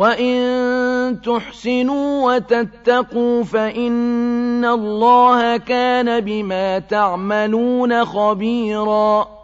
وَإِن تُحْسِنُوا وَتَتَّقُوا فَإِنَّ اللَّهَ كَانَ بِمَا تَعْمَلُونَ خَبِيرًا